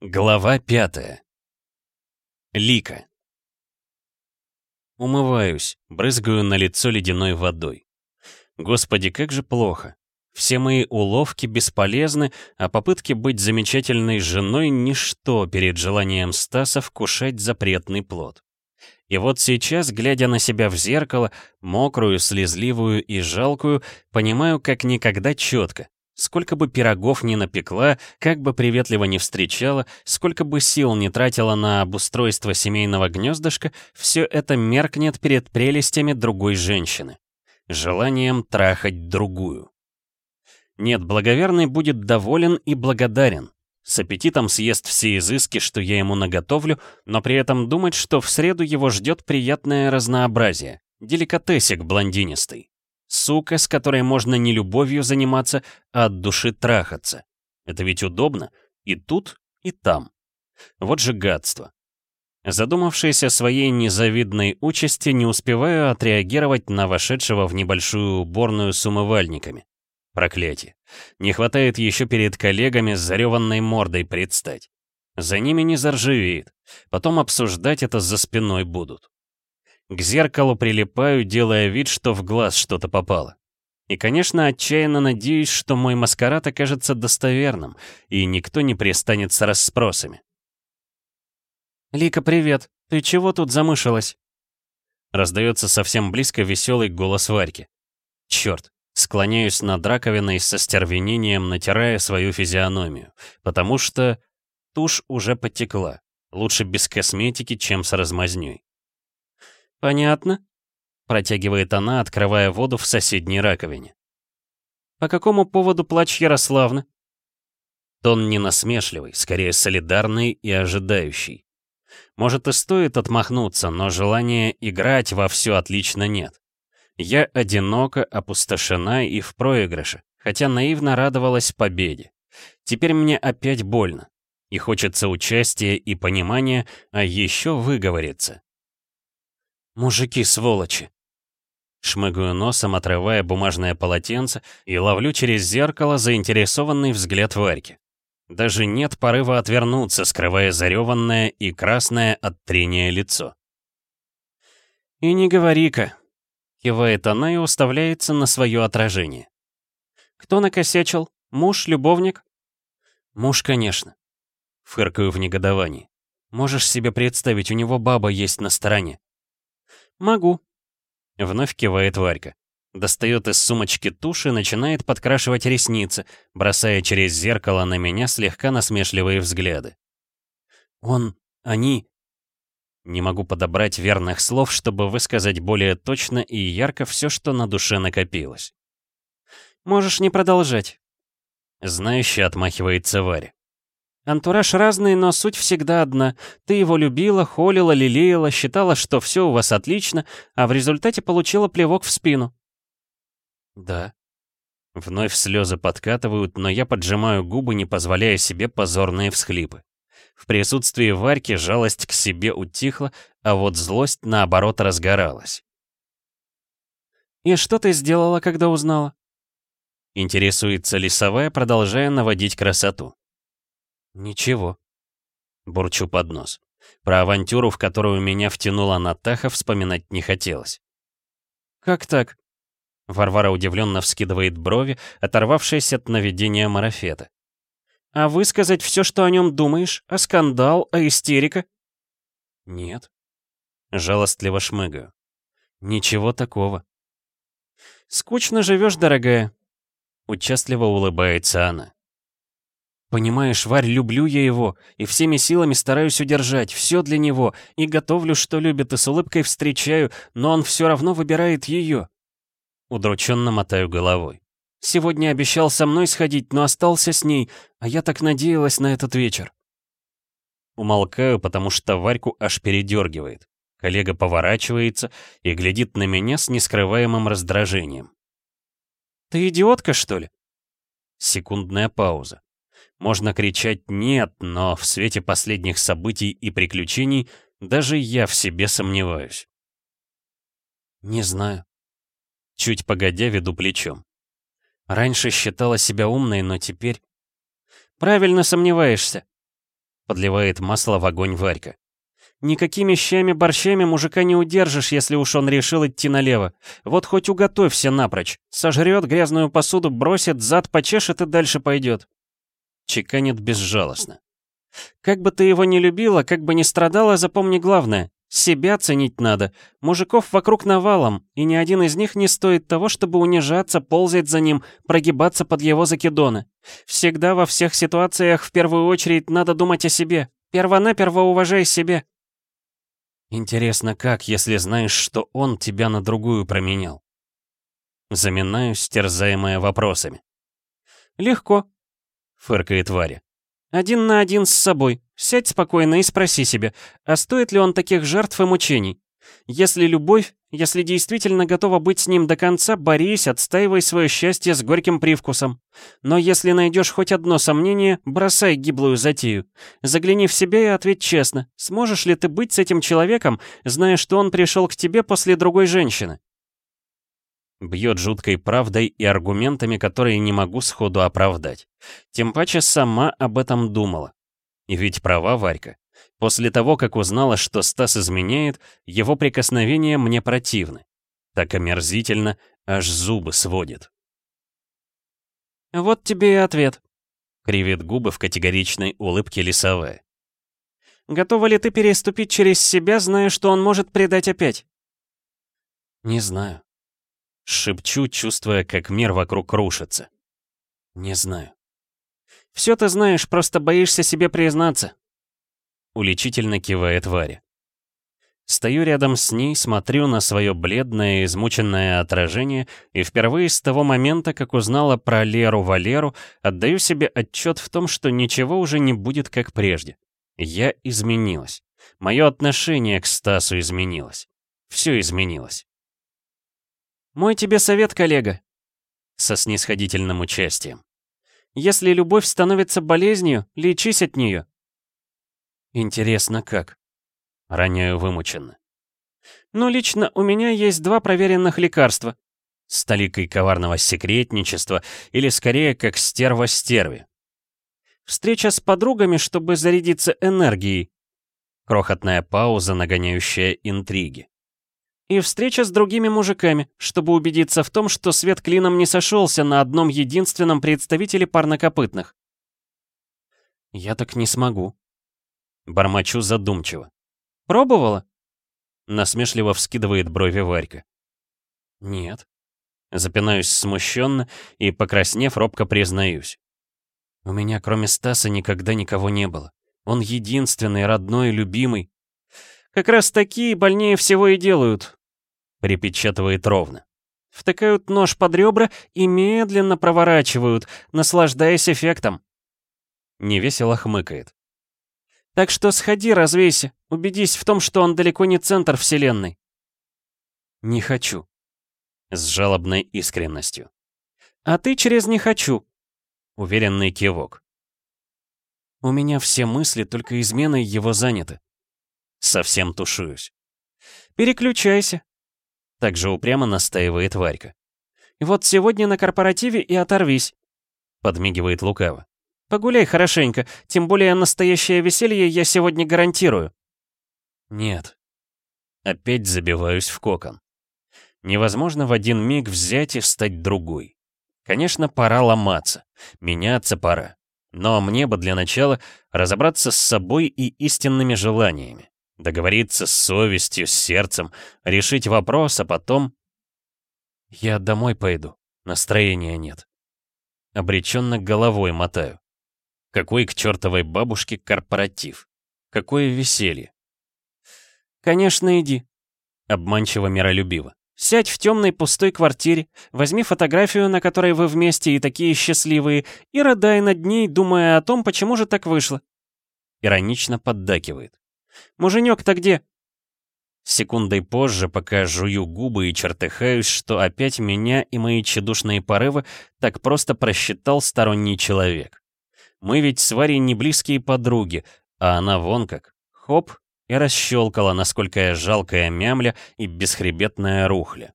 Глава пятая. Лика. Умываюсь, брызгаю на лицо ледяной водой. Господи, как же плохо. Все мои уловки бесполезны, а попытки быть замечательной женой — ничто перед желанием Стаса вкушать запретный плод. И вот сейчас, глядя на себя в зеркало, мокрую, слезливую и жалкую, понимаю как никогда четко. Сколько бы пирогов ни напекла, как бы приветливо ни встречала, сколько бы сил не тратила на обустройство семейного гнездышка, все это меркнет перед прелестями другой женщины. Желанием трахать другую. Нет, благоверный будет доволен и благодарен. С аппетитом съест все изыски, что я ему наготовлю, но при этом думать, что в среду его ждет приятное разнообразие. Деликатесик блондинистый. Сука, с которой можно не любовью заниматься, а от души трахаться. Это ведь удобно. И тут, и там. Вот же гадство. Задумавшись о своей незавидной участи, не успеваю отреагировать на вошедшего в небольшую уборную с умывальниками. Проклятие. Не хватает еще перед коллегами с зареванной мордой предстать. За ними не заржавеет. Потом обсуждать это за спиной будут. К зеркалу прилипаю, делая вид, что в глаз что-то попало. И, конечно, отчаянно надеюсь, что мой маскарад окажется достоверным, и никто не пристанет с расспросами. «Лика, привет! Ты чего тут замышилась?» Раздается совсем близко веселый голос Варьки. Черт, склоняюсь над раковиной со стервенением, натирая свою физиономию, потому что тушь уже потекла. Лучше без косметики, чем с размазнёй. «Понятно», — протягивает она, открывая воду в соседней раковине. «По какому поводу плач Ярославны?» Тон не насмешливый, скорее солидарный и ожидающий. Может и стоит отмахнуться, но желания играть во все отлично нет. Я одинока, опустошена и в проигрыше, хотя наивно радовалась победе. Теперь мне опять больно. И хочется участия и понимания, а еще выговориться. Мужики, сволочи. Шмыгаю носом, отрывая бумажное полотенце, и ловлю через зеркало заинтересованный взгляд Варьки. Даже нет порыва отвернуться, скрывая зареванное и красное от трения лицо. «И не говори-ка», — кивает она и уставляется на свое отражение. «Кто накосячил? Муж, любовник?» «Муж, конечно», — фыркаю в негодовании. «Можешь себе представить, у него баба есть на стороне. «Могу», — вновь кивает Варька. Достает из сумочки тушь и начинает подкрашивать ресницы, бросая через зеркало на меня слегка насмешливые взгляды. «Он... они...» Не могу подобрать верных слов, чтобы высказать более точно и ярко все, что на душе накопилось. «Можешь не продолжать», — знающе отмахивается Варя. Антураж разный, но суть всегда одна. Ты его любила, холила, лелеяла, считала, что все у вас отлично, а в результате получила плевок в спину. Да. Вновь слезы подкатывают, но я поджимаю губы, не позволяя себе позорные всхлипы. В присутствии Варьки жалость к себе утихла, а вот злость, наоборот, разгоралась. «И что ты сделала, когда узнала?» Интересуется лесовая, продолжая наводить красоту. «Ничего», — бурчу под нос. Про авантюру, в которую меня втянула Натаха, вспоминать не хотелось. «Как так?» Варвара удивленно вскидывает брови, оторвавшись от наведения марафета. «А высказать все, что о нем думаешь? А скандал? А истерика?» «Нет». Жалостливо шмыгаю. «Ничего такого». «Скучно живешь, дорогая», — участливо улыбается она. Понимаешь, Варь, люблю я его, и всеми силами стараюсь удержать, все для него, и готовлю, что любит, и с улыбкой встречаю, но он все равно выбирает ее. Удрученно мотаю головой. Сегодня обещал со мной сходить, но остался с ней, а я так надеялась на этот вечер. Умолкаю, потому что Варьку аж передергивает. Коллега поворачивается и глядит на меня с нескрываемым раздражением. «Ты идиотка, что ли?» Секундная пауза. Можно кричать «нет», но в свете последних событий и приключений даже я в себе сомневаюсь. Не знаю. Чуть погодя веду плечом. Раньше считала себя умной, но теперь... Правильно сомневаешься. подливает масло в огонь Варька. Никакими щами-борщами мужика не удержишь, если уж он решил идти налево. Вот хоть уготовься напрочь. Сожрет грязную посуду, бросит, зад почешет и дальше пойдет. Чеканит безжалостно. Как бы ты его ни любила, как бы ни страдала, запомни главное. Себя ценить надо. Мужиков вокруг навалом, и ни один из них не стоит того, чтобы унижаться, ползать за ним, прогибаться под его закидоны. Всегда во всех ситуациях в первую очередь надо думать о себе. Первонаперво уважай себе. Интересно, как, если знаешь, что он тебя на другую променял? Заминаюсь, терзаемая вопросами. «Легко», — фыркает Варя. Один на один с собой. Сядь спокойно и спроси себя, а стоит ли он таких жертв и мучений? Если любовь, если действительно готова быть с ним до конца, борись, отстаивай свое счастье с горьким привкусом. Но если найдешь хоть одно сомнение, бросай гиблую затею. Загляни в себя и ответь честно, сможешь ли ты быть с этим человеком, зная, что он пришел к тебе после другой женщины? Бьет жуткой правдой и аргументами, которые не могу сходу оправдать. Тем паче сама об этом думала. И ведь права Варька. После того, как узнала, что Стас изменяет, его прикосновения мне противны. Так омерзительно, аж зубы сводит. «Вот тебе и ответ», — кривит губы в категоричной улыбке лесовая. «Готова ли ты переступить через себя, зная, что он может предать опять?» «Не знаю», Шепчу, чувствуя, как мир вокруг рушится. Не знаю. Все ты знаешь, просто боишься себе признаться. Уличительно кивает Варя. Стою рядом с ней, смотрю на свое бледное, измученное отражение и впервые с того момента, как узнала про Леру Валеру, отдаю себе отчет в том, что ничего уже не будет как прежде. Я изменилась. Мое отношение к Стасу изменилось. Все изменилось. «Мой тебе совет, коллега!» Со снисходительным участием. «Если любовь становится болезнью, лечись от нее!» «Интересно, как?» Роняю вымученно. «Ну, лично у меня есть два проверенных лекарства. С толикой коварного секретничества, или скорее как стерва стерви. Встреча с подругами, чтобы зарядиться энергией. Крохотная пауза, нагоняющая интриги. И встреча с другими мужиками, чтобы убедиться в том, что свет клином не сошелся на одном единственном представителе парнокопытных. Я так не смогу. Бормочу задумчиво. Пробовала? Насмешливо вскидывает брови Варька. Нет. Запинаюсь смущенно и, покраснев, робко признаюсь. У меня кроме Стаса никогда никого не было. Он единственный, родной, любимый. Как раз такие больнее всего и делают, Припечатывает ровно. Втыкают нож под ребра и медленно проворачивают, наслаждаясь эффектом. Невесело хмыкает. Так что сходи, развейся, убедись в том, что он далеко не центр вселенной. Не хочу. С жалобной искренностью. А ты через «не хочу». Уверенный кивок. У меня все мысли только изменой его заняты. Совсем тушуюсь. Переключайся, также упрямо настаивает Варька. «И вот сегодня на корпоративе и оторвись», — подмигивает лукаво. «Погуляй хорошенько, тем более настоящее веселье я сегодня гарантирую». «Нет». Опять забиваюсь в кокон. Невозможно в один миг взять и стать другой. Конечно, пора ломаться, меняться пора. Но мне бы для начала разобраться с собой и истинными желаниями. Договориться с совестью, с сердцем, решить вопрос, а потом... Я домой пойду, настроения нет. Обреченно головой мотаю. Какой к чертовой бабушке корпоратив? Какое веселье? Конечно, иди. Обманчиво миролюбиво. Сядь в темной пустой квартире, возьми фотографию, на которой вы вместе и такие счастливые, и рыдай над ней, думая о том, почему же так вышло. Иронично поддакивает. Муженек-то где?» Секундой позже, пока жую губы и чертыхаюсь, что опять меня и мои тщедушные порывы так просто просчитал сторонний человек. Мы ведь с Варей не близкие подруги, а она вон как. Хоп, и расщелкала, насколько я жалкая мямля и бесхребетная рухля.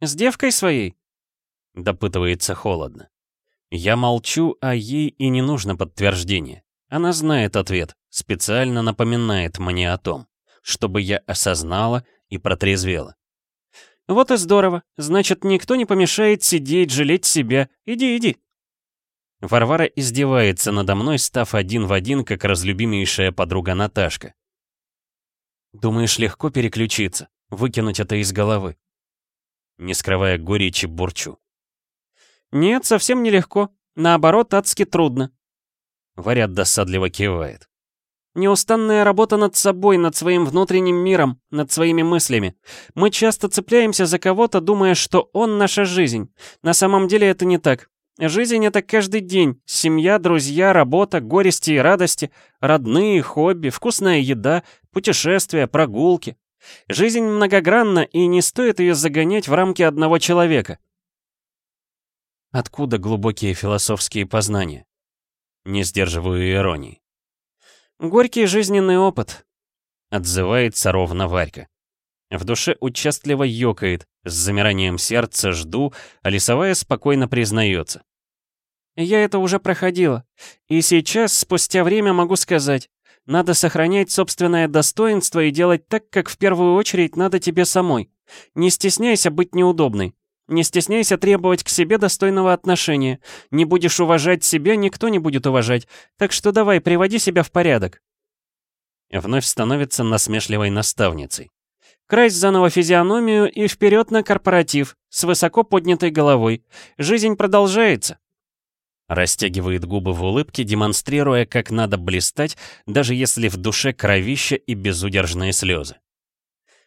«С девкой своей?» — допытывается холодно. Я молчу, а ей и не нужно подтверждение. Она знает ответ, специально напоминает мне о том, чтобы я осознала и протрезвела. «Вот и здорово. Значит, никто не помешает сидеть, жалеть себя. Иди, иди». Варвара издевается надо мной, став один в один, как разлюбимейшая подруга Наташка. «Думаешь, легко переключиться, выкинуть это из головы?» Не скрывая горечи, бурчу. «Нет, совсем нелегко. Наоборот, адски трудно». Варя досадливо кивает. Неустанная работа над собой, над своим внутренним миром, над своими мыслями. Мы часто цепляемся за кого-то, думая, что он наша жизнь. На самом деле это не так. Жизнь — это каждый день. Семья, друзья, работа, горести и радости, родные, хобби, вкусная еда, путешествия, прогулки. Жизнь многогранна, и не стоит ее загонять в рамки одного человека. Откуда глубокие философские познания? Не сдерживаю иронии. «Горький жизненный опыт», — отзывается ровно Варька. В душе участливо ёкает, с замиранием сердца жду, а лесовая спокойно признается. «Я это уже проходила, и сейчас, спустя время, могу сказать, надо сохранять собственное достоинство и делать так, как в первую очередь надо тебе самой. Не стесняйся быть неудобной. Не стесняйся требовать к себе достойного отношения. Не будешь уважать себя, никто не будет уважать. Так что давай, приводи себя в порядок. Вновь становится насмешливой наставницей. Крась заново физиономию и вперед на корпоратив, с высоко поднятой головой. Жизнь продолжается. Растягивает губы в улыбке, демонстрируя, как надо блистать, даже если в душе кровища и безудержные слезы.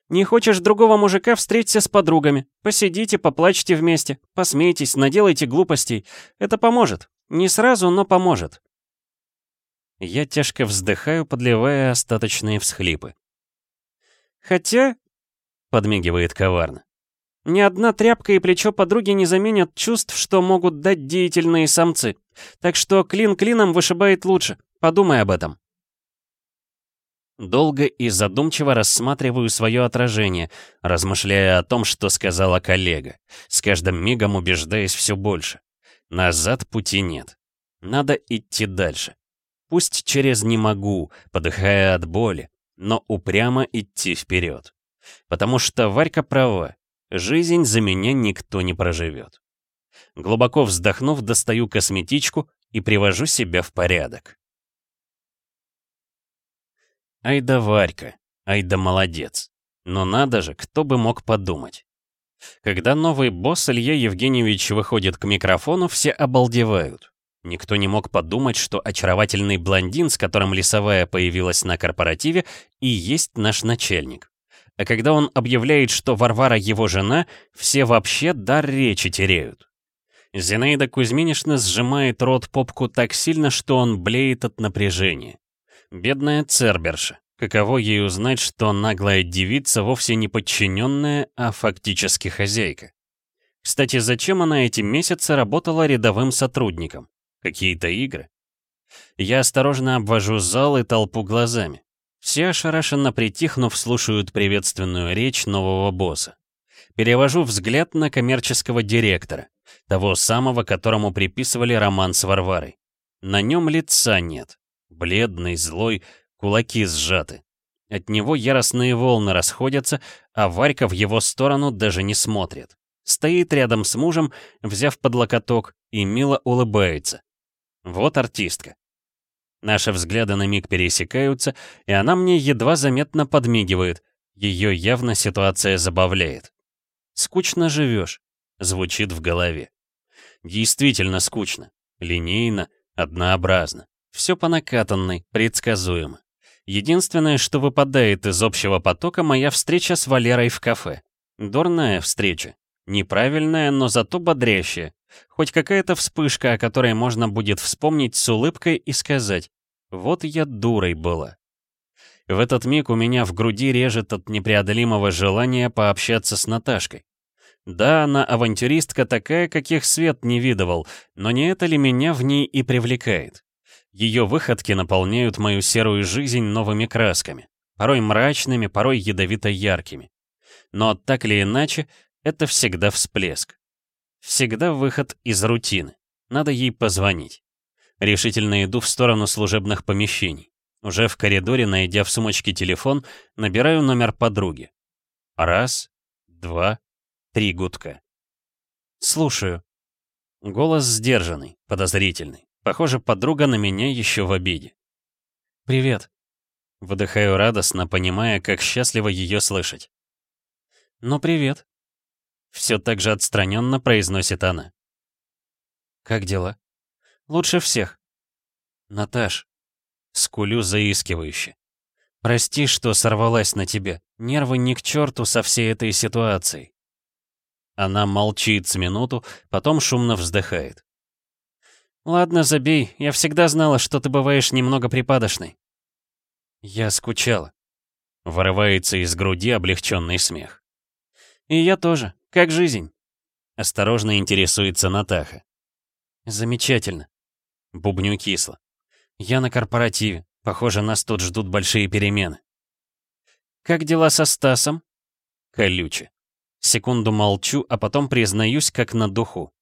Не хочешь другого мужика, встреться с подругами. Посидите, поплачьте вместе, посмейтесь, наделайте глупостей. Это поможет. Не сразу, но поможет. Я тяжко вздыхаю, подливая остаточные всхлипы. «Хотя...» — подмигивает коварно. «Ни одна тряпка и плечо подруги не заменят чувств, что могут дать деятельные самцы. Так что клин клином вышибает лучше. Подумай об этом». Долго и задумчиво рассматриваю свое отражение, размышляя о том, что сказала коллега, с каждым мигом убеждаясь все больше. Назад пути нет. Надо идти дальше. Пусть через «не могу», подыхая от боли, но упрямо идти вперед. Потому что Варька права, жизнь за меня никто не проживет. Глубоко вздохнув, достаю косметичку и привожу себя в порядок. Ай да Варька, ай да молодец. Но надо же, кто бы мог подумать. Когда новый босс Илья Евгеньевич выходит к микрофону, все обалдевают. Никто не мог подумать, что очаровательный блондин, с которым Лесовая появилась на корпоративе, и есть наш начальник. А когда он объявляет, что Варвара его жена, все вообще дар речи теряют. Зинаида Кузьминишна сжимает рот попку так сильно, что он блеет от напряжения. Бедная Церберша. Каково ей узнать, что наглая девица вовсе не подчиненная, а фактически хозяйка? Кстати, зачем она эти месяцы работала рядовым сотрудником? Какие-то игры? Я осторожно обвожу зал и толпу глазами. Все ошарашенно притихнув, слушают приветственную речь нового босса. Перевожу взгляд на коммерческого директора, того самого, которому приписывали роман с Варварой. На нем лица нет, Бледный, злой, кулаки сжаты. От него яростные волны расходятся, а Варька в его сторону даже не смотрит. Стоит рядом с мужем, взяв под локоток, и мило улыбается. Вот артистка. Наши взгляды на миг пересекаются, и она мне едва заметно подмигивает. Ее явно ситуация забавляет. «Скучно живешь», — звучит в голове. Действительно скучно, линейно, однообразно. Все по накатанной, предсказуемо. Единственное, что выпадает из общего потока, моя встреча с Валерой в кафе. Дурная встреча. Неправильная, но зато бодрящая. Хоть какая-то вспышка, о которой можно будет вспомнить с улыбкой и сказать «Вот я дурой была». В этот миг у меня в груди режет от непреодолимого желания пообщаться с Наташкой. Да, она авантюристка такая, каких свет не видывал, но не это ли меня в ней и привлекает? Ее выходки наполняют мою серую жизнь новыми красками, порой мрачными, порой ядовито яркими. Но так или иначе, это всегда всплеск. Всегда выход из рутины. Надо ей позвонить. Решительно иду в сторону служебных помещений. Уже в коридоре, найдя в сумочке телефон, набираю номер подруги. Раз, два, три гудка. «Слушаю». Голос сдержанный, подозрительный. Похоже, подруга на меня еще в обиде. «Привет». Выдыхаю радостно, понимая, как счастливо ее слышать. «Ну, привет». Все так же отстраненно произносит она. «Как дела?» «Лучше всех». «Наташ». Скулю заискивающе. «Прости, что сорвалась на тебе. Нервы ни к черту со всей этой ситуацией». Она молчит с минуту, потом шумно вздыхает. «Ладно, забей. Я всегда знала, что ты бываешь немного припадочной». «Я скучала». Вырывается из груди облегченный смех. «И я тоже. Как жизнь?» Осторожно интересуется Натаха. «Замечательно». Бубню кисло. «Я на корпоративе. Похоже, нас тут ждут большие перемены». «Как дела со Стасом?» Колюче. Секунду молчу, а потом признаюсь, как на духу.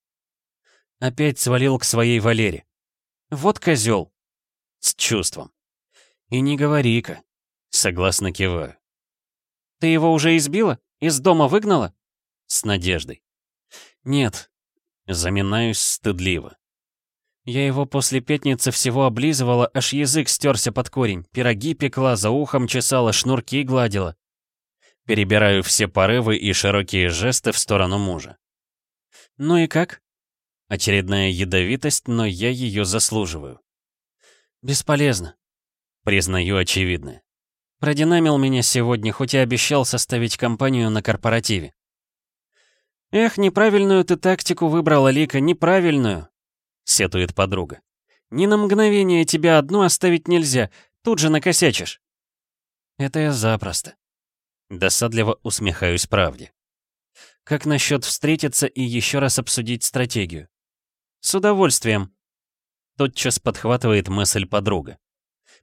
Опять свалил к своей Валере. Вот козел. С чувством. И не говори-ка. Согласно киваю. Ты его уже избила? Из дома выгнала? С надеждой. Нет. Заминаюсь стыдливо. Я его после пятницы всего облизывала, аж язык стерся под корень, пироги пекла, за ухом чесала, шнурки гладила. Перебираю все порывы и широкие жесты в сторону мужа. «Ну и как?» Очередная ядовитость, но я ее заслуживаю. Бесполезно. Признаю очевидное. Продинамил меня сегодня, хоть и обещал составить компанию на корпоративе. «Эх, неправильную ты тактику выбрала, Лика, неправильную!» — сетует подруга. «Ни на мгновение тебя одну оставить нельзя, тут же накосячишь». «Это я запросто». Досадливо усмехаюсь правде. «Как насчет встретиться и еще раз обсудить стратегию?» «С удовольствием», — тотчас подхватывает мысль подруга.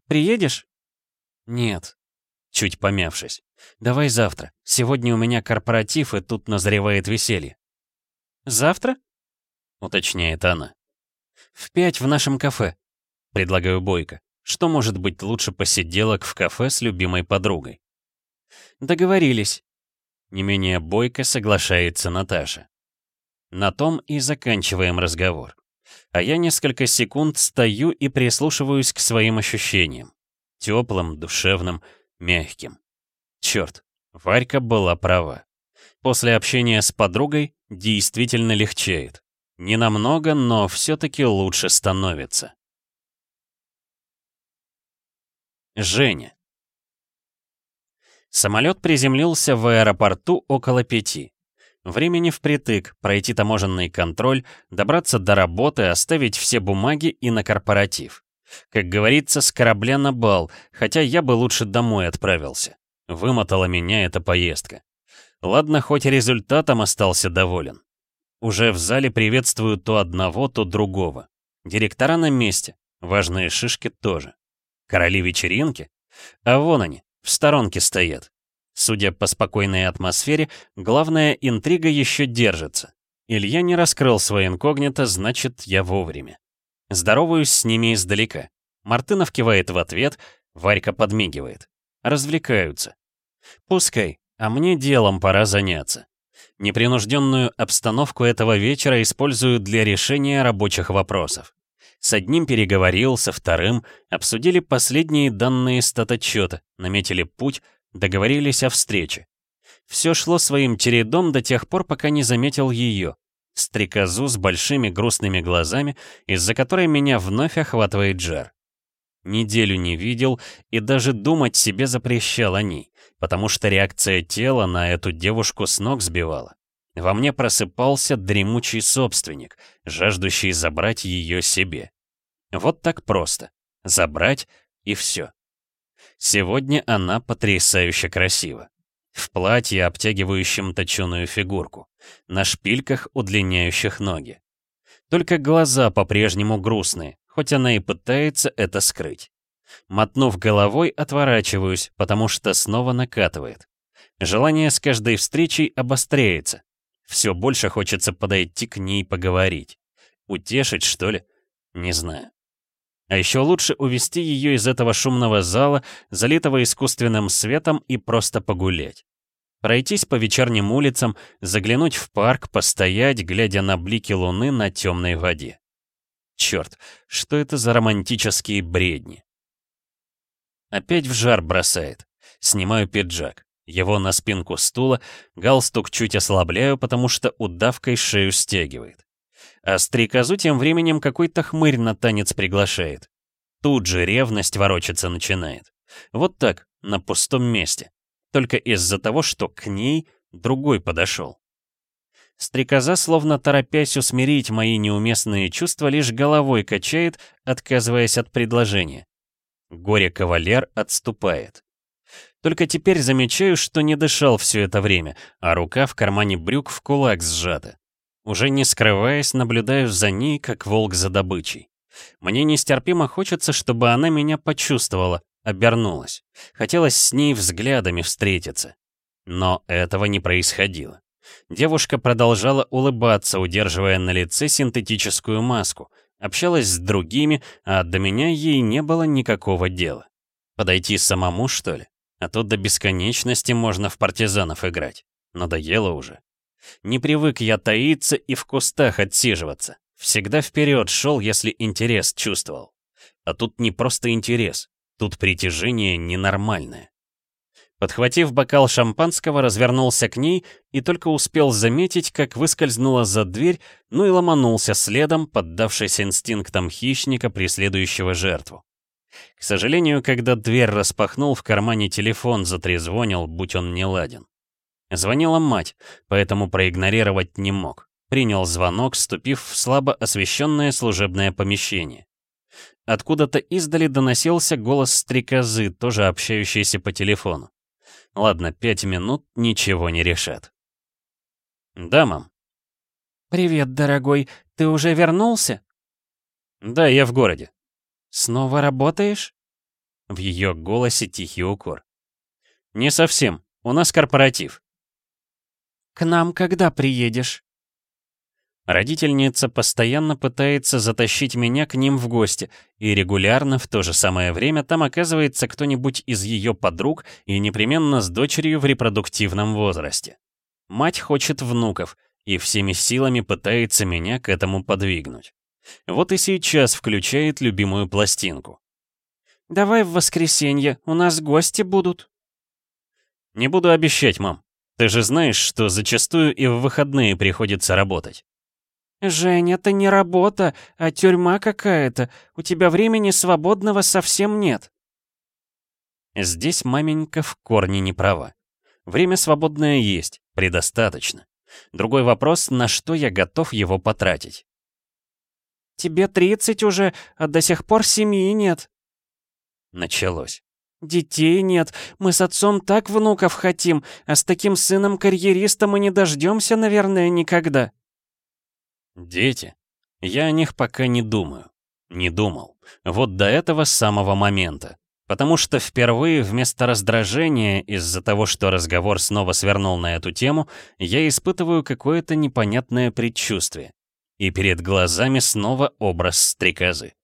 «Приедешь?» «Нет», — чуть помявшись. «Давай завтра. Сегодня у меня корпоратив, и тут назревает веселье». «Завтра?» — уточняет она. «В пять в нашем кафе», — предлагаю Бойко. Что может быть лучше посиделок в кафе с любимой подругой? «Договорились». Не менее бойко соглашается Наташа. На том и заканчиваем разговор. А я несколько секунд стою и прислушиваюсь к своим ощущениям. Теплым, душевным, мягким. Черт, Варька была права. После общения с подругой действительно легчает. Не намного, но все-таки лучше становится. Женя. Самолет приземлился в аэропорту около пяти. Времени впритык, пройти таможенный контроль, добраться до работы, оставить все бумаги и на корпоратив. Как говорится, с корабля на бал, хотя я бы лучше домой отправился. Вымотала меня эта поездка. Ладно, хоть результатом остался доволен. Уже в зале приветствую то одного, то другого. Директора на месте, важные шишки тоже. Короли вечеринки? А вон они, в сторонке стоят. Судя по спокойной атмосфере, главная интрига еще держится. Илья не раскрыл свое инкогнито, значит, я вовремя. Здороваюсь с ними издалека. Мартынов кивает в ответ, Варька подмигивает. Развлекаются. Пускай, а мне делом пора заняться. Непринужденную обстановку этого вечера использую для решения рабочих вопросов. С одним переговорил, со вторым, обсудили последние данные статотчета, наметили путь, Договорились о встрече. Все шло своим чередом до тех пор, пока не заметил ее. Стрекозу с большими грустными глазами, из-за которой меня вновь охватывает жар. Неделю не видел и даже думать себе запрещал о ней, потому что реакция тела на эту девушку с ног сбивала. Во мне просыпался дремучий собственник, жаждущий забрать ее себе. Вот так просто. Забрать и все. Сегодня она потрясающе красива. В платье, обтягивающем точеную фигурку. На шпильках, удлиняющих ноги. Только глаза по-прежнему грустные, хоть она и пытается это скрыть. Мотнув головой, отворачиваюсь, потому что снова накатывает. Желание с каждой встречей обостряется. Все больше хочется подойти к ней поговорить. Утешить, что ли? Не знаю. А еще лучше увести ее из этого шумного зала, залитого искусственным светом, и просто погулять. Пройтись по вечерним улицам, заглянуть в парк, постоять, глядя на блики луны на темной воде. Черт, что это за романтические бредни? Опять в жар бросает. Снимаю пиджак. Его на спинку стула, галстук чуть ослабляю, потому что удавкой шею стягивает. А стрекозу тем временем какой-то хмырь на танец приглашает. Тут же ревность ворочаться начинает. Вот так, на пустом месте. Только из-за того, что к ней другой подошел. Стрекоза, словно торопясь усмирить мои неуместные чувства, лишь головой качает, отказываясь от предложения. Горе-кавалер отступает. Только теперь замечаю, что не дышал все это время, а рука в кармане брюк в кулак сжата. Уже не скрываясь, наблюдаю за ней, как волк за добычей. Мне нестерпимо хочется, чтобы она меня почувствовала, обернулась. Хотелось с ней взглядами встретиться. Но этого не происходило. Девушка продолжала улыбаться, удерживая на лице синтетическую маску. Общалась с другими, а до меня ей не было никакого дела. Подойти самому, что ли? А то до бесконечности можно в партизанов играть. Надоело уже. Не привык я таиться и в кустах отсиживаться. Всегда вперед шел, если интерес чувствовал. А тут не просто интерес, тут притяжение ненормальное. Подхватив бокал шампанского, развернулся к ней и только успел заметить, как выскользнула за дверь, ну и ломанулся следом, поддавшись инстинктам хищника, преследующего жертву. К сожалению, когда дверь распахнул, в кармане телефон затрезвонил, будь он не ладен. Звонила мать, поэтому проигнорировать не мог. Принял звонок, ступив в слабо освещенное служебное помещение. Откуда-то издали доносился голос стрекозы, тоже общающийся по телефону. Ладно, пять минут ничего не решат. «Да, мам». «Привет, дорогой. Ты уже вернулся?» «Да, я в городе». «Снова работаешь?» В ее голосе тихий укор. «Не совсем. У нас корпоратив». «К нам когда приедешь?» Родительница постоянно пытается затащить меня к ним в гости, и регулярно в то же самое время там оказывается кто-нибудь из ее подруг и непременно с дочерью в репродуктивном возрасте. Мать хочет внуков и всеми силами пытается меня к этому подвигнуть. Вот и сейчас включает любимую пластинку. «Давай в воскресенье, у нас гости будут». «Не буду обещать, мам. Ты же знаешь, что зачастую и в выходные приходится работать». «Жень, это не работа, а тюрьма какая-то. У тебя времени свободного совсем нет». Здесь маменька в корне не права. Время свободное есть, предостаточно. Другой вопрос, на что я готов его потратить. «Тебе 30 уже, а до сих пор семьи нет». Началось. «Детей нет. Мы с отцом так внуков хотим, а с таким сыном-карьеристом мы не дождемся, наверное, никогда». Дети. Я о них пока не думаю. Не думал. Вот до этого самого момента. Потому что впервые вместо раздражения из-за того, что разговор снова свернул на эту тему, я испытываю какое-то непонятное предчувствие. И перед глазами снова образ стрекозы.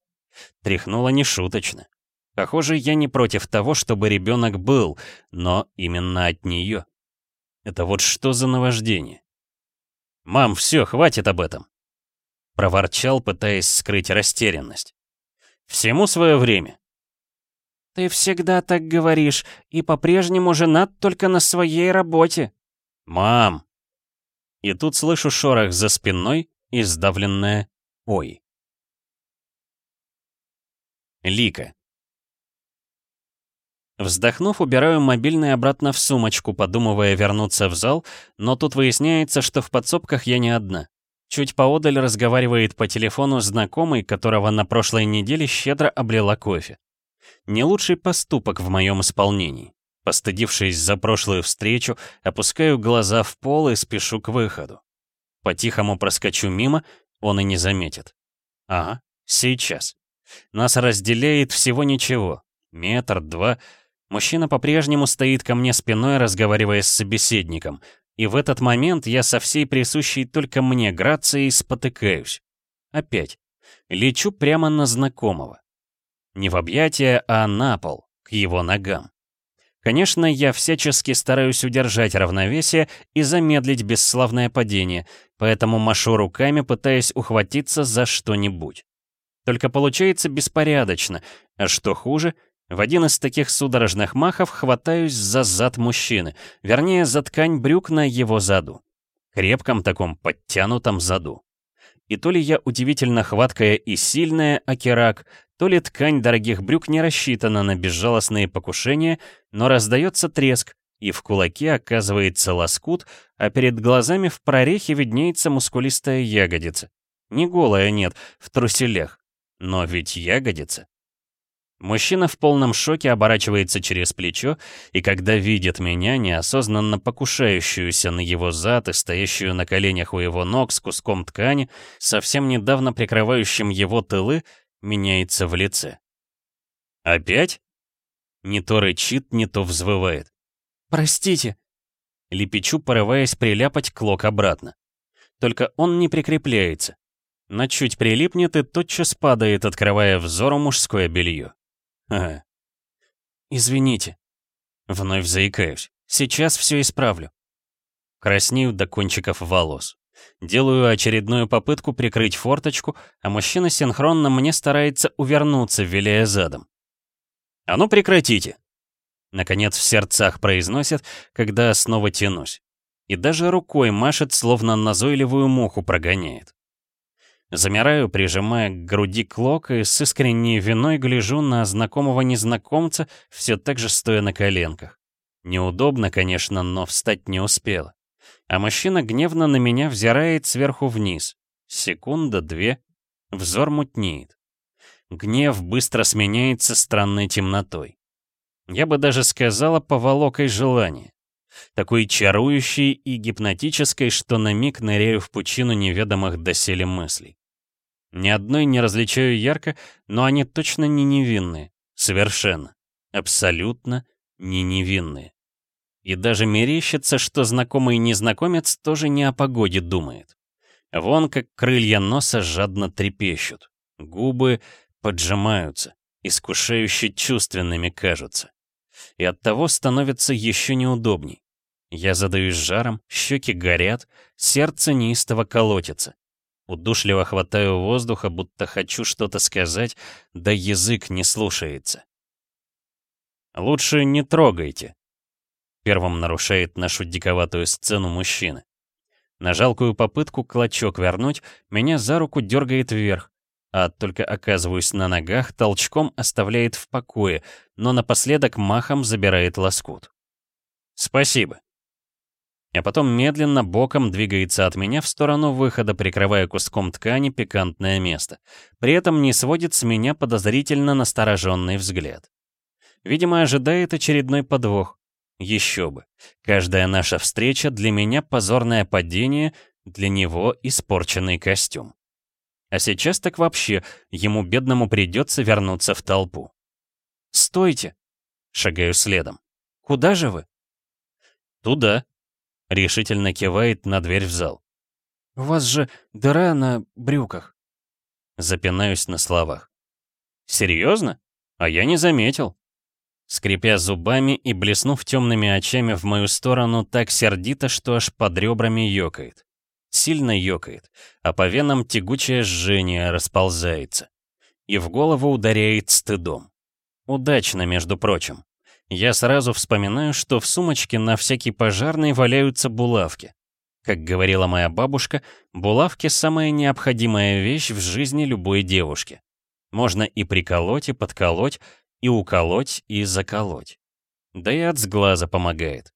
Тряхнуло нешуточно. Похоже, я не против того, чтобы ребенок был, но именно от нее. Это вот что за наваждение? «Мам, все, хватит об этом. Проворчал, пытаясь скрыть растерянность. «Всему свое время». «Ты всегда так говоришь, и по-прежнему женат только на своей работе». «Мам!» И тут слышу шорох за спиной и сдавленное «Ой». Лика. Вздохнув, убираю мобильный обратно в сумочку, подумывая вернуться в зал, но тут выясняется, что в подсобках я не одна. Чуть поодаль разговаривает по телефону знакомый, которого на прошлой неделе щедро облила кофе. Не лучший поступок в моем исполнении. Постыдившись за прошлую встречу, опускаю глаза в пол и спешу к выходу. По-тихому проскочу мимо, он и не заметит. Ага, сейчас. Нас разделяет всего ничего. Метр, два. Мужчина по-прежнему стоит ко мне спиной, разговаривая с собеседником, и в этот момент я со всей присущей только мне грацией спотыкаюсь. Опять. Лечу прямо на знакомого. Не в объятия, а на пол, к его ногам. Конечно, я всячески стараюсь удержать равновесие и замедлить бесславное падение, поэтому машу руками, пытаясь ухватиться за что-нибудь. Только получается беспорядочно, а что хуже, в один из таких судорожных махов хватаюсь за зад мужчины, вернее, за ткань брюк на его заду. Крепком таком подтянутом заду. И то ли я удивительно хваткая и сильная, акерак, то ли ткань дорогих брюк не рассчитана на безжалостные покушения, но раздается треск, и в кулаке оказывается лоскут, а перед глазами в прорехе виднеется мускулистая ягодица. Не голая, нет, в труселях. Но ведь ягодица. Мужчина в полном шоке оборачивается через плечо, и когда видит меня, неосознанно покушающуюся на его зад и стоящую на коленях у его ног с куском ткани, совсем недавно прикрывающим его тылы, меняется в лице. «Опять?» Не то рычит, не то взвывает. «Простите!» Лепечу, порываясь приляпать клок обратно. Только он не прикрепляется. На чуть прилипнет и тотчас падает, открывая взору мужское белье. Ага. «Извините». Вновь заикаюсь. «Сейчас все исправлю». Краснею до кончиков волос. Делаю очередную попытку прикрыть форточку, а мужчина синхронно мне старается увернуться, виляя задом. «А ну прекратите!» Наконец в сердцах произносит, когда снова тянусь. И даже рукой машет, словно назойливую муху прогоняет. Замираю, прижимая к груди клок, и с искренней виной гляжу на знакомого незнакомца, все так же стоя на коленках. Неудобно, конечно, но встать не успела. А мужчина гневно на меня взирает сверху вниз. Секунда, две. Взор мутнеет. Гнев быстро сменяется странной темнотой. Я бы даже сказала поволокой желания. Такой чарующей и гипнотической, что на миг ныряю в пучину неведомых доселе мыслей. Ни одной не различаю ярко, но они точно не невинные. Совершенно. Абсолютно не невинные. И даже мерещится, что знакомый незнакомец тоже не о погоде думает. Вон как крылья носа жадно трепещут. Губы поджимаются, искушающе чувственными кажутся. И оттого становится еще неудобней. Я задаюсь жаром, щеки горят, сердце неистово колотится. Удушливо хватаю воздуха, будто хочу что-то сказать, да язык не слушается. «Лучше не трогайте», — первым нарушает нашу диковатую сцену мужчина. На жалкую попытку клочок вернуть, меня за руку дергает вверх, а только оказываюсь на ногах, толчком оставляет в покое, но напоследок махом забирает лоскут. «Спасибо», а потом медленно боком двигается от меня в сторону выхода, прикрывая куском ткани пикантное место. При этом не сводит с меня подозрительно настороженный взгляд. Видимо, ожидает очередной подвох. Еще бы. Каждая наша встреча для меня позорное падение, для него испорченный костюм. А сейчас так вообще, ему бедному придется вернуться в толпу. «Стойте!» — шагаю следом. «Куда же вы?» «Туда», Решительно кивает на дверь в зал. «У вас же дыра на брюках». Запинаюсь на словах. «Серьезно? А я не заметил». Скрипя зубами и блеснув темными очами в мою сторону так сердито, что аж под ребрами ёкает. Сильно ёкает, а по венам тягучее жжение расползается. И в голову ударяет стыдом. Удачно, между прочим я сразу вспоминаю, что в сумочке на всякий пожарный валяются булавки. Как говорила моя бабушка, булавки — самая необходимая вещь в жизни любой девушки. Можно и приколоть, и подколоть, и уколоть, и заколоть. Да и от сглаза помогает.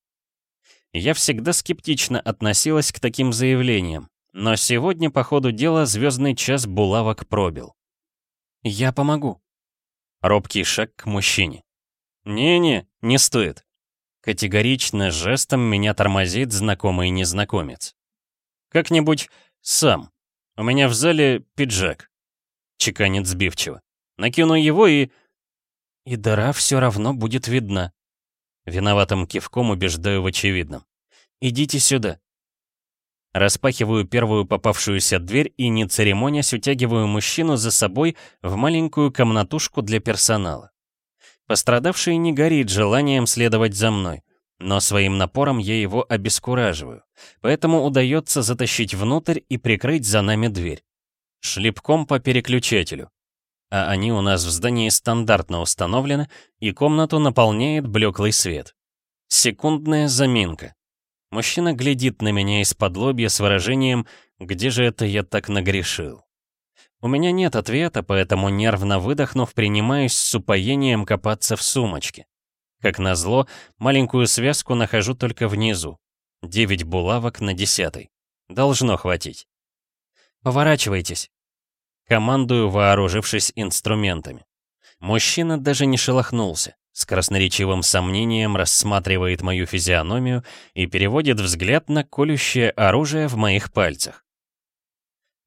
Я всегда скептично относилась к таким заявлениям, но сегодня, по ходу дела, звездный час булавок пробил. «Я помогу». Робкий шаг к мужчине. «Не-не, не стоит». Категорично жестом меня тормозит знакомый незнакомец. «Как-нибудь сам. У меня в зале пиджак». Чеканит сбивчиво. Накину его и... И дыра все равно будет видна. Виноватым кивком убеждаю в очевидном. «Идите сюда». Распахиваю первую попавшуюся дверь и, не церемонясь, утягиваю мужчину за собой в маленькую комнатушку для персонала. Пострадавший не горит желанием следовать за мной, но своим напором я его обескураживаю, поэтому удается затащить внутрь и прикрыть за нами дверь. Шлепком по переключателю. А они у нас в здании стандартно установлены, и комнату наполняет блеклый свет. Секундная заминка. Мужчина глядит на меня из-под лобья с выражением «Где же это я так нагрешил?». У меня нет ответа, поэтому нервно выдохнув, принимаюсь с упоением копаться в сумочке. Как назло, маленькую связку нахожу только внизу. Девять булавок на десятой. Должно хватить. «Поворачивайтесь», Командую, вооружившись инструментами. Мужчина даже не шелохнулся, с красноречивым сомнением рассматривает мою физиономию и переводит взгляд на колющее оружие в моих пальцах.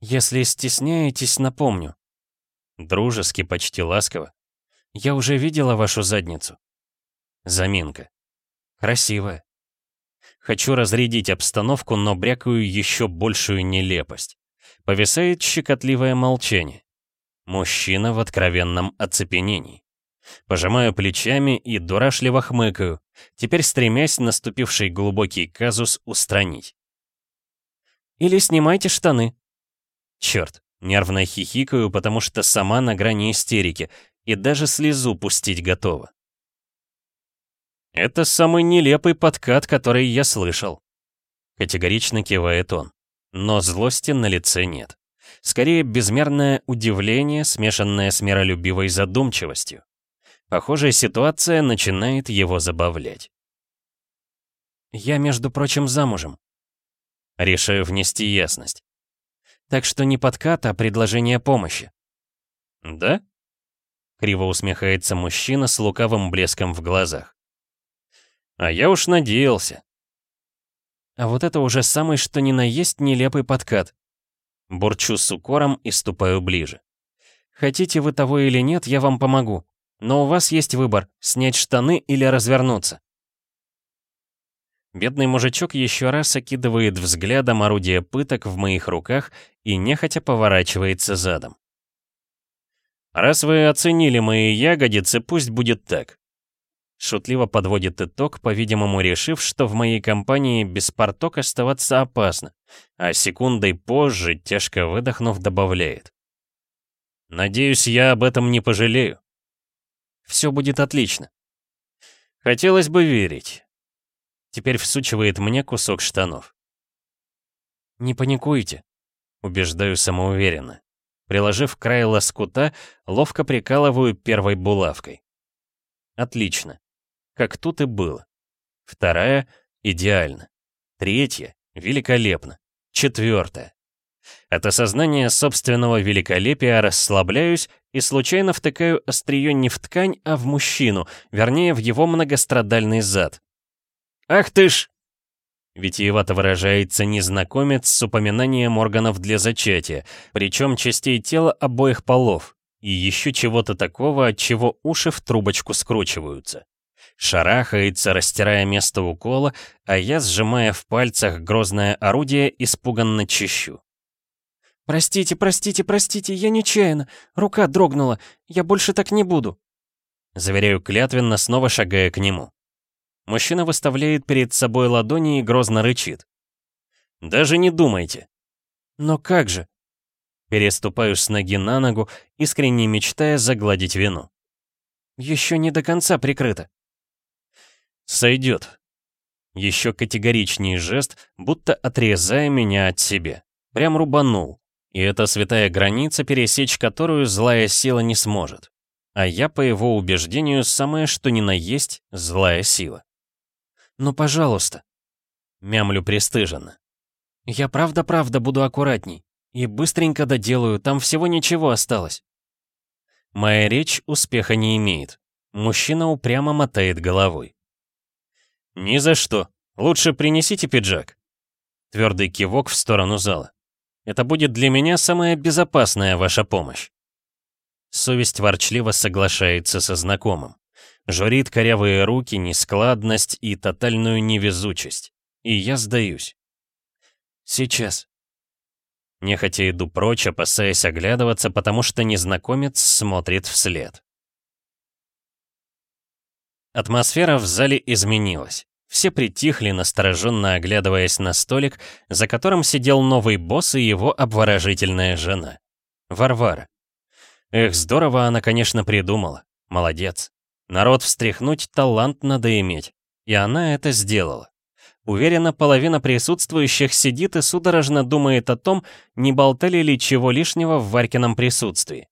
«Если стесняетесь, напомню». Дружески, почти ласково. «Я уже видела вашу задницу». Заминка. Красивая. Хочу разрядить обстановку, но брякаю еще большую нелепость. Повисает щекотливое молчание. Мужчина в откровенном оцепенении. Пожимаю плечами и дурашливо хмыкаю, теперь стремясь наступивший глубокий казус устранить. «Или снимайте штаны». Черт, нервно хихикаю, потому что сама на грани истерики, и даже слезу пустить готова. «Это самый нелепый подкат, который я слышал», — категорично кивает он. Но злости на лице нет. Скорее, безмерное удивление, смешанное с миролюбивой задумчивостью. Похожая ситуация начинает его забавлять. «Я, между прочим, замужем». Решаю внести ясность. Так что не подкат, а предложение помощи. «Да?» Криво усмехается мужчина с лукавым блеском в глазах. «А я уж надеялся. А вот это уже самый что ни на есть нелепый подкат. Бурчу с укором и ступаю ближе. Хотите вы того или нет, я вам помогу. Но у вас есть выбор, снять штаны или развернуться. Бедный мужичок еще раз окидывает взглядом орудие пыток в моих руках и нехотя поворачивается задом. «Раз вы оценили мои ягодицы, пусть будет так. Шутливо подводит итог, по-видимому решив, что в моей компании без порток оставаться опасно, а секундой позже, тяжко выдохнув, добавляет. «Надеюсь, я об этом не пожалею. Все будет отлично. Хотелось бы верить». Теперь всучивает мне кусок штанов. «Не паникуйте», — убеждаю самоуверенно. Приложив край лоскута, ловко прикалываю первой булавкой. Отлично как тут и было. Вторая — идеально. Третья — великолепно. Четвертая. От осознания собственного великолепия расслабляюсь и случайно втыкаю острие не в ткань, а в мужчину, вернее, в его многострадальный зад. «Ах ты ж!» Витиевато выражается незнакомец с упоминанием органов для зачатия, причем частей тела обоих полов, и еще чего-то такого, от чего уши в трубочку скручиваются шарахается, растирая место укола, а я, сжимая в пальцах грозное орудие, испуганно чищу. «Простите, простите, простите, я нечаянно. Рука дрогнула. Я больше так не буду». Заверяю клятвенно, снова шагая к нему. Мужчина выставляет перед собой ладони и грозно рычит. «Даже не думайте». «Но как же?» Переступаю с ноги на ногу, искренне мечтая загладить вину. «Еще не до конца прикрыто». Сойдет. Еще категоричнее жест, будто отрезая меня от себя. Прям рубанул. И это святая граница, пересечь которую злая сила не сможет. А я, по его убеждению, самое что ни на есть злая сила. «Ну, пожалуйста». Мямлю пристыженно. «Я правда-правда буду аккуратней. И быстренько доделаю, там всего ничего осталось». Моя речь успеха не имеет. Мужчина упрямо мотает головой. «Ни за что. Лучше принесите пиджак». Твердый кивок в сторону зала. «Это будет для меня самая безопасная ваша помощь». Совесть ворчливо соглашается со знакомым. Журит корявые руки, нескладность и тотальную невезучесть. И я сдаюсь. Сейчас. Нехотя иду прочь, опасаясь оглядываться, потому что незнакомец смотрит вслед. Атмосфера в зале изменилась. Все притихли, настороженно оглядываясь на столик, за которым сидел новый босс и его обворожительная жена. Варвара. Эх, здорово она, конечно, придумала. Молодец. Народ встряхнуть талант надо иметь. И она это сделала. Уверена, половина присутствующих сидит и судорожно думает о том, не болтали ли чего лишнего в Варькином присутствии.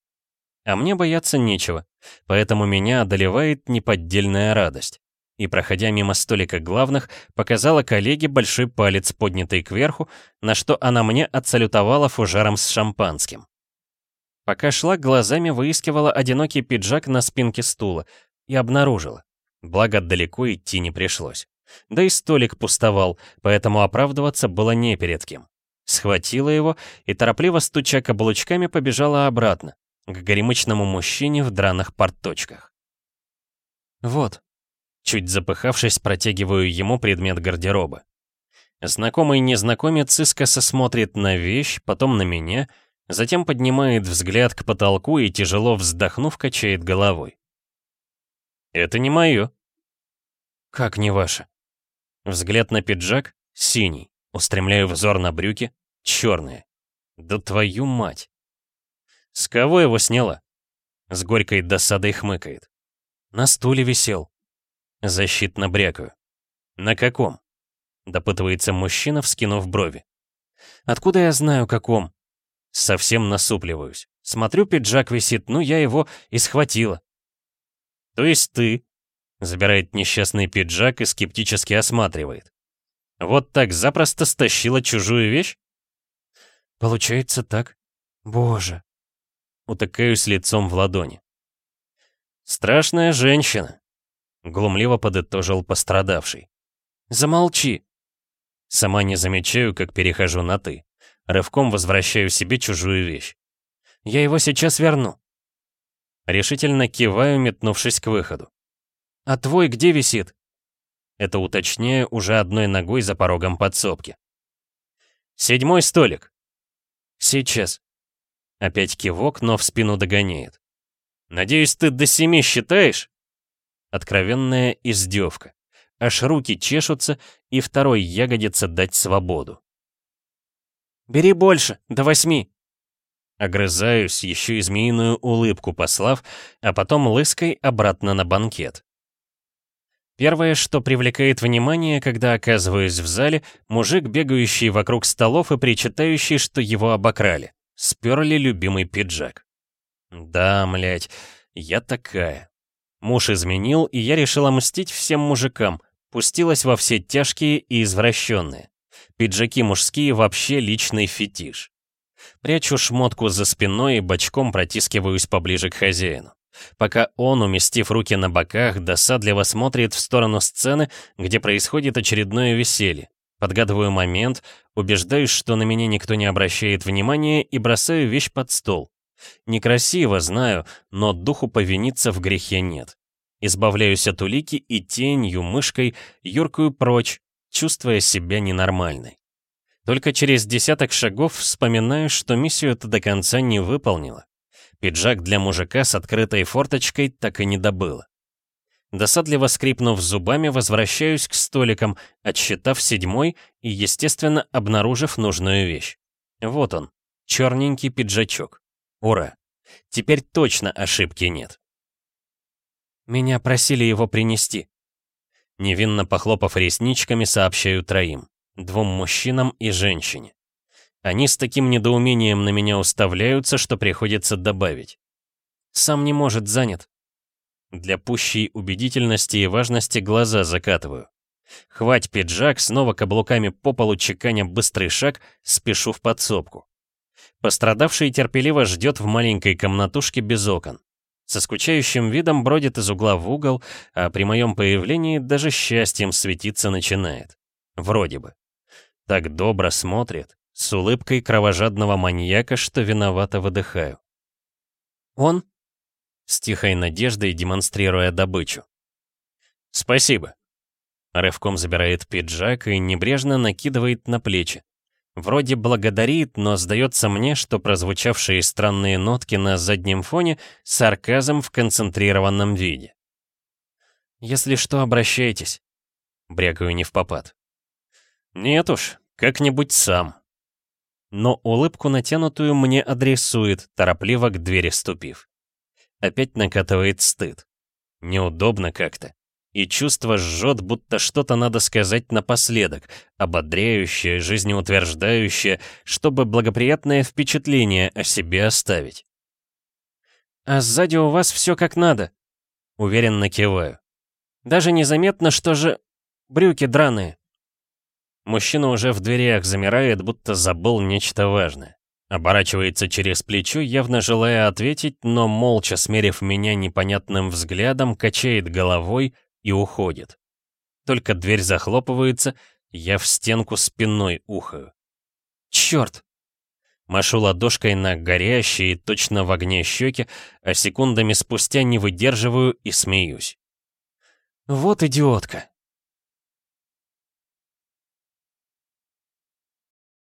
А мне бояться нечего, поэтому меня одолевает неподдельная радость. И, проходя мимо столика главных, показала коллеге большой палец, поднятый кверху, на что она мне отсалютовала фужером с шампанским. Пока шла, глазами выискивала одинокий пиджак на спинке стула и обнаружила. Благо, далеко идти не пришлось. Да и столик пустовал, поэтому оправдываться было не перед кем. Схватила его и, торопливо стуча каблучками, побежала обратно, к горемычному мужчине в драных порточках. «Вот», — чуть запыхавшись, протягиваю ему предмет гардероба. Знакомый незнакомец искоса смотрит на вещь, потом на меня, затем поднимает взгляд к потолку и, тяжело вздохнув, качает головой. «Это не мое». «Как не ваше?» Взгляд на пиджак — синий. Устремляю взор на брюки — черные. Да твою мать! С кого его сняла? С горькой досадой хмыкает. На стуле висел. Защитно брякаю. На каком? Допытывается мужчина, вскинув брови. Откуда я знаю, каком? Совсем насупливаюсь. Смотрю, пиджак висит, ну я его и схватила. То есть ты, Забирает несчастный пиджак и скептически осматривает. Вот так запросто стащила чужую вещь? Получается так. Боже. Утыкаюсь лицом в ладони. Страшная женщина. Глумливо подытожил пострадавший. Замолчи. Сама не замечаю, как перехожу на «ты». Рывком возвращаю себе чужую вещь. Я его сейчас верну. Решительно киваю, метнувшись к выходу. «А твой где висит?» Это уточняю уже одной ногой за порогом подсобки. «Седьмой столик». «Сейчас». Опять кивок, но в спину догоняет. «Надеюсь, ты до семи считаешь?» Откровенная издевка. Аж руки чешутся, и второй ягодице дать свободу. «Бери больше, до восьми!» Огрызаюсь, еще и змеиную улыбку послав, а потом лыской обратно на банкет. Первое, что привлекает внимание, когда оказываюсь в зале, мужик, бегающий вокруг столов и причитающий, что его обокрали. Сперли любимый пиджак. Да, млять, я такая. Муж изменил, и я решила мстить всем мужикам, пустилась во все тяжкие и извращенные. Пиджаки мужские вообще личный фетиш. Прячу шмотку за спиной и бочком протискиваюсь поближе к хозяину пока он, уместив руки на боках, досадливо смотрит в сторону сцены, где происходит очередное веселье. Подгадываю момент, убеждаюсь, что на меня никто не обращает внимания и бросаю вещь под стол. Некрасиво, знаю, но духу повиниться в грехе нет. Избавляюсь от улики и тенью, мышкой, юркую прочь, чувствуя себя ненормальной. Только через десяток шагов вспоминаю, что миссию это до конца не выполнила. Пиджак для мужика с открытой форточкой так и не добыла. Досадливо скрипнув зубами, возвращаюсь к столикам, отсчитав седьмой и, естественно, обнаружив нужную вещь. Вот он, черненький пиджачок. Ура! Теперь точно ошибки нет. Меня просили его принести. Невинно похлопав ресничками, сообщаю троим. Двум мужчинам и женщине. Они с таким недоумением на меня уставляются, что приходится добавить. Сам не может, занят. Для пущей убедительности и важности глаза закатываю. Хвать пиджак, снова каблуками по полу чеканя быстрый шаг, спешу в подсобку. Пострадавший терпеливо ждет в маленькой комнатушке без окон. Со скучающим видом бродит из угла в угол, а при моем появлении даже счастьем светиться начинает. Вроде бы. Так добро смотрит, с улыбкой кровожадного маньяка, что виновато выдыхаю. «Он?» С тихой надеждой демонстрируя добычу. «Спасибо». Рывком забирает пиджак и небрежно накидывает на плечи. Вроде благодарит, но сдается мне, что прозвучавшие странные нотки на заднем фоне — сарказм в концентрированном виде. «Если что, обращайтесь», — брякаю не в попад. «Нет уж, как-нибудь сам». Но улыбку натянутую мне адресует, торопливо к двери ступив. Опять накатывает стыд. Неудобно как-то. И чувство жжет, будто что-то надо сказать напоследок, ободряющее, жизнеутверждающее, чтобы благоприятное впечатление о себе оставить. «А сзади у вас все как надо», — уверенно киваю. «Даже незаметно, что же... брюки драные». Мужчина уже в дверях замирает, будто забыл нечто важное. Оборачивается через плечо, явно желая ответить, но молча смерив меня непонятным взглядом, качает головой и уходит. Только дверь захлопывается, я в стенку спиной ухаю. Черт! Машу ладошкой на горящие, точно в огне щеки, а секундами спустя не выдерживаю и смеюсь. Вот идиотка.